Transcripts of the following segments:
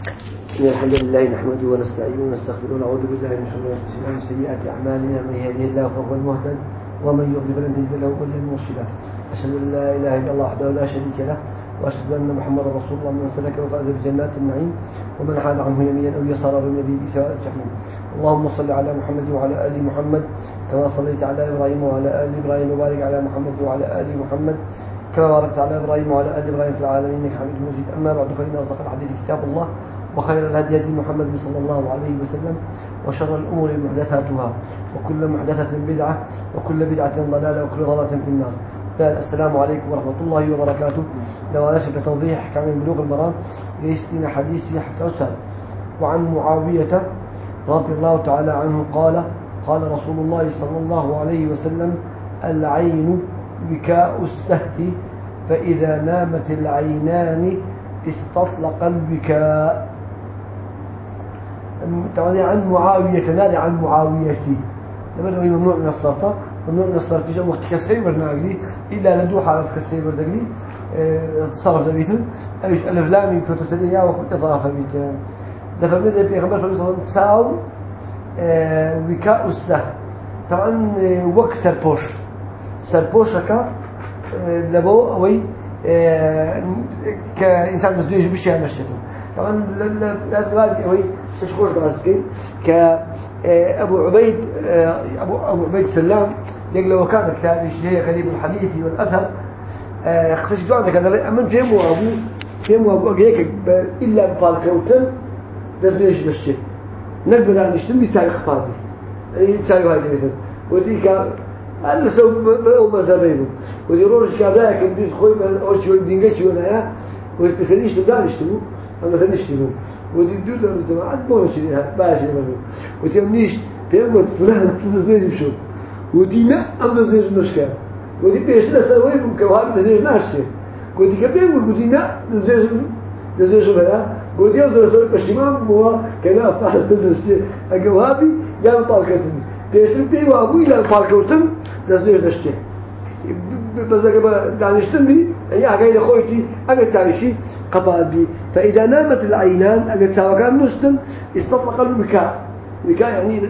إن الحمد لله نحمده ونستعينه ونستغفره ونعوذ بالله من شرور أنفسنا ومن سيئات أعمالنا. من يهده الله فهو المهتد ومن يضلل فلن تجد له وليا مرشدا. أشهد أن لا إله إلا الله وحده لا شريك له وأشهد أن محمدا رسول الله. من سلك وفاز بجنات النعيم ومن حاد عنه يمينا أو يسارا بالنبي بسواء الجحيم. اللهم صل على محمد وعلى آل محمد كما صليت على إبراهيم وعلى آل إبراهيم وبارك على محمد وعلى آل محمد كما باركت على إبراهيم وعلى آل إبراهيم في العالمين. إنك حميد مجيد. أما بعد فإن أصدق الحديث كتاب الله. وخير الهدي هدي محمد صلى الله عليه وسلم وشر الأمور محدثاتها وكل محدثة بدعة وكل بدعة ضلالة وكل ضلالة في النار. السلام عليكم ورحمة الله وبركاته. لو أنشك توضيح أحكام بلوغ المرام ليستين حديثي حتى أسهل وعن معاوية رضي الله تعالى عنه قال قال رسول الله صلى الله عليه وسلم العين وكاء السهت فإذا نامت العينان استطلق البكاء. طبعا عن معاوية نادي عن معاويتي لما هو ممنوع من الصرف ممنوع من الصرف جاء وقت كسيبر ناقلي إلا لدو حالة كسيبر دقلي صرف دبيتن أيش ألف لامي كنت سديا وكنت إضافة بيتن دفع من ذي غمر فلوس الله تساو وكاء السه. طبعا وقت سربوش سربوشك لبو أوي كإنسان مزدوج بشيء نشته طبعا الغالب أوي. مشغول باسكين كأبو عبيد أبو أبو عبيد سلام يقول وكان كتاب شيء غريب الحديث والأثر خصيص دعنا كذا أمن فيهم وأبو فيهم وأبو أجيك إلا بالكوتن دزنيش بشيء نقدر أن نشتم أي تاريخ هذا مثلا ودي كان هل سو أو مزابينه ودي روش كابلا كان بيز خوي أو شو دينجش ولا يا ودي خليش تبدأ نشتمه أما تنشتمه ودي دول لهم جماعة ما شيء باش يعملوا ودي منيش بيقول فلان تنزل بشو ودي لا أم تنزل مشكلة ودي بيش لا سوي كواب تنزل ناشته ودي كبير ودي لا تنزل تنزل شو بلا ودي يوصل سوي بشيمان هو كنا فاعل تنزل أجوابي جاب طالكتني بيش بيجوا أبوي لا طالكتن تنزل ناشته لما دانشتن قبال فإذا نامت العينان استطلق البكاء بكاء يعني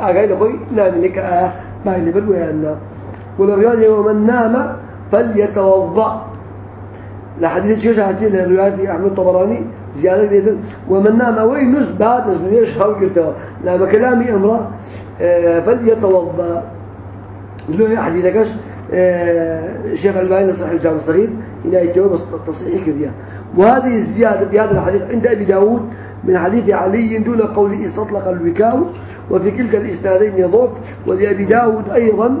أجاي لخوي نام نكاء ما اللي والرياض ومن نام فليتوضأ. لحديث شيخ الروايات أحمد طبراني زيادة جدا ومن نام وين نس بعد ليش خلقته نام كلامي أمره فليتوضأ. لو حديثك شيخ الباني صحيح الجامع الصغير هنا يتوب التصحيح كذا وهذه الزيادة بهذا الحديث عند أبي داود من حديث علي دون قول استطلق الوكاء وفي كلتا الإسنادين يضوف ولأبي داود أيضا.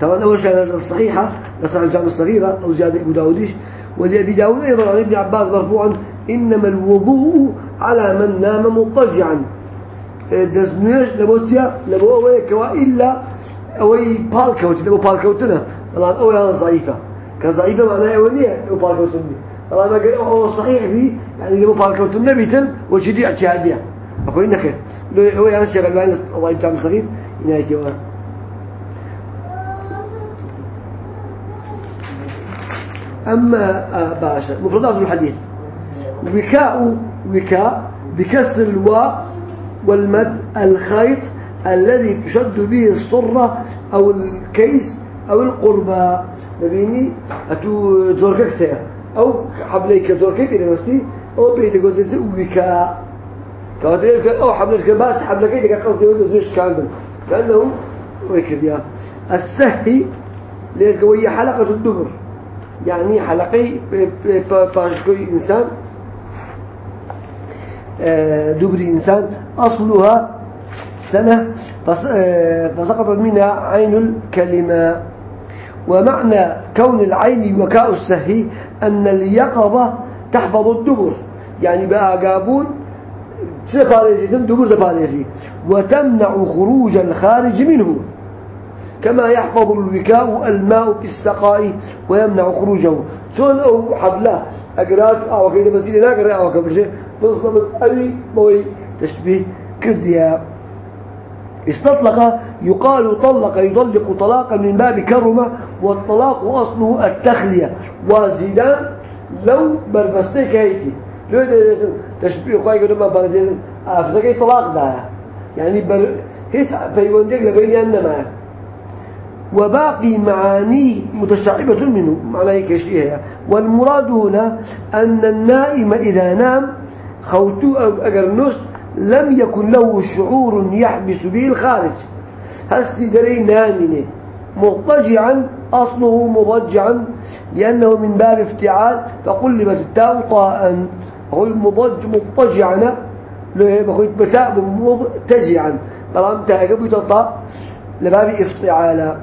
طبعا أول شيء الصحيحة لصحيح الجامع الصغيرة أو زيادة أبو داوديش. ولأبي داود أيضا عن ابن عباس مرفوعا إنما الوضوء على من نام مضطجعا. دزنيش لبوتيا لبوه كوا إلا أوي بالكوت لبو بالكوتنا. طبعا أوي ضعيفة. كضعيفة معناها أولية لبو بالكوتني. طبعا ما قال أو صحيح بي. يعني لبو بالكوتنا بيتن وشدي أشهادية أقول إنك لو أوي أنا شغال بعين الله يبتعم صغير إنها يتوى أما باشا مفردات الحديث. وكاء وكاء بكسر الواء والمد الخيط الذي تشد به الصرة أو الكيس أو القربة. نبيني أتو زوركك أو حبليك زوركك إذا مستي أو بيت قد وكاء كواتير أو حبلك باس حبلك إذا قصدي وده زوج كاندن كأنه ويكذيا السهي ليركوية حلقة الدبر. يعني حلقي باشكوي إنسان. دبر إنسان. أصلها سنة فسقطت منها عين الكلمة. ومعنى كون العين وكاء السهي أن اليقظة تحفظ الدبر. يعني بقى قابون سفاريزي دبر سفاريزي وتمنع خروج الخارج منه. كما يحفظ الوكاء الماء بالسقاء ويمنع خروجه. شون أو حبلة أقرات أو كيدا مسيدة لا قرأ أو كبرشة بالضبط أي موي تشبيه كرديا استطلق يقال طلق يطلق طلاقا من باب كرمة والطلاق أصله التخلية. وزيدان لو بربستيك هيتي لو تشبيه خواهي قدوا ما بلدين أفزكي طلاق دايا يعني بر هيس بيوندك لبين أنما وباقي معاني متشعبة منه. معناه كشيء والمراد هنا أن النائم إذا نام خوتو أو أجرنوس لم يكن له شعور يحبس به الخارج. هستي دري نامنه مضطجعا أصله مضجعا لأنه من باب افتعال فقلبت التاء طاء هو مضج مضطجعا. له بخويت بتاء مضطجعا طالما تاء قبل تطاء لباب افتعالا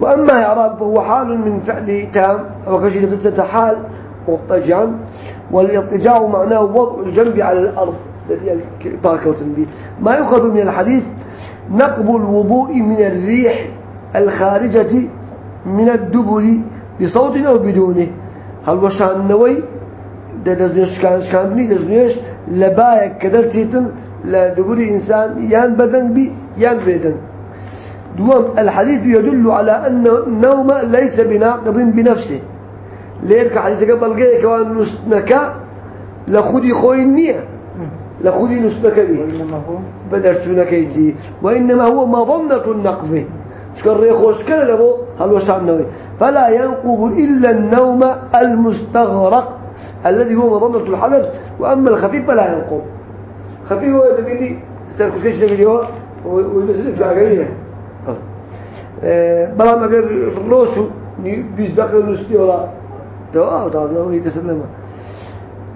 وأما إعراب فهو حال من فعل تام. وكشي نفسه حال مضطجعا. والإضطجاع معناه وضع الجنب على الأرض. ما يؤخذ من الحديث نقب الوضوء من الريح الخارجة من الدبر بصوت أو بدونه. هل وشان نوي دزنيش كان شكاندني دزنيش لبايك كدر تيتن لدبر إنسان. يان بدن بي يان بدن. دوام الحديث يدل على أن النوم ليس بناقض بنفسه. ليرك حديث قبل جاي كمان نسنك لخدي خوي النية وإنما هو بدرتونك يجي. وإنما هو مظنة النقض. شكر ريخوش كان له هل وشان نوي فلا ينقض إلا النوم المستغرق الذي هو مظنة الحدث. وأما الخفيف فلا ينقض. خفيف هو اللي بيدي سيركوش كيش نبي هو وينزل في عقلية بلا ما قال روسو بيزدق نستي ولا؟ تو تعالى ويتسلم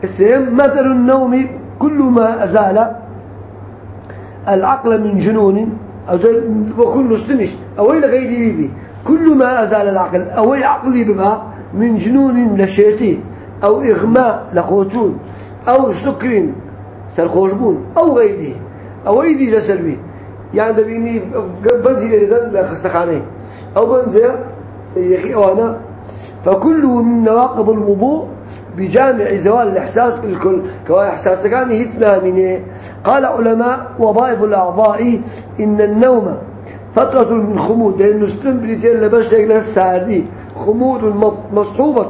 السيم مثل النوم كل ما أزال العقل من جنون وكل استمش أو إلى غير بيبي كل ما أزال العقل أو عقلي بما من جنون لشيتي أو إغماء لخوتون أو سكر سرخوشبون أو غيره أو أيدي جسربي يعني دبيني بنزي لذن خستخاني. أو بنزي يخي أوانا. فكله من نواقض الوضوء بجامع زوال الإحساس بالكل كوا إحساس كان هتنا منه قال علماء وظائف الأعضاء إن النوم فترة من خمود لأنه استنبلتين لبشتك للسعدي خمود مصحوبة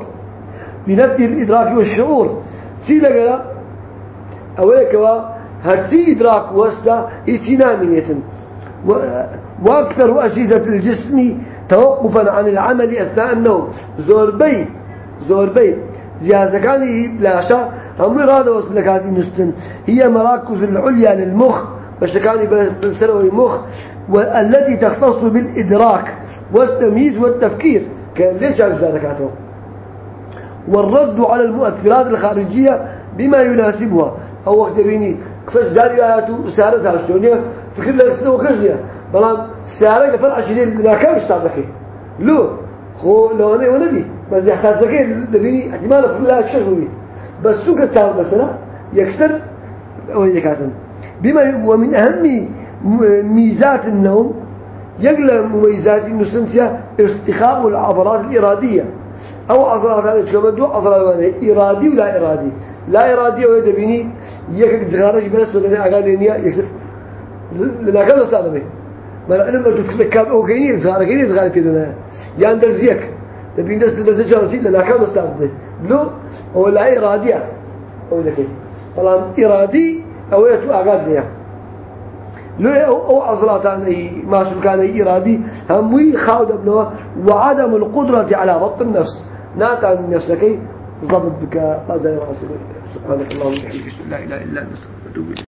بنفي الإدراك والشعور. سيلا قال أولك هرسي إدراك وسدا إتنا منه وأكثر أجهزة الجسم توقفا عن العمل أثناء النوم. زوربي زوربي زيازكاني لاشا هم إرادة وصلكاتي نستن. هي مراكز العليا للمخ بشكاني بالسلوي مخ والتي تختص بالإدراك والتمييز والتفكير كان ليش عارف زيازكاته والرد على المؤثرات الخارجية بما يناسبها. أو وقت بيني قصة جاري آياته سارة هاشتونية فكر لك سنو كجنية بلان سارة فرع شديد لا كم اشتعبكي لو خو لو أنا ونبي بس إحساس ذكي دبيني احتمال في الله شغل بس سوق التعب مثلا يكسر أو يكاتن. بما ومن أهم ميزات النوم يقل مميزات النسنسية ارتخاء العضلات الإرادية. أو عضلات كمان دو عضلات إرادي ولا إرادي. لا إرادي ولا دبيني يكك دخارج بس ولا أقال لينيا يكسر. لنا كم استعمله ما العلم لو تفكر كاب أو كيني صار كيني صغار كده يعني درزيك تبي الناس تدرس جالسين لنا كم استعمله لو هو لا إرادية أو ذكي طالما إرادي أو يتو ليه لو أو أي ما شو كان إرادي هموي خاود ابنه وعدم القدرة على ضبط النفس ناتع من نفسك ضبط بك هذا سبحانك اللهم وبحمدك لا إله إلا أنت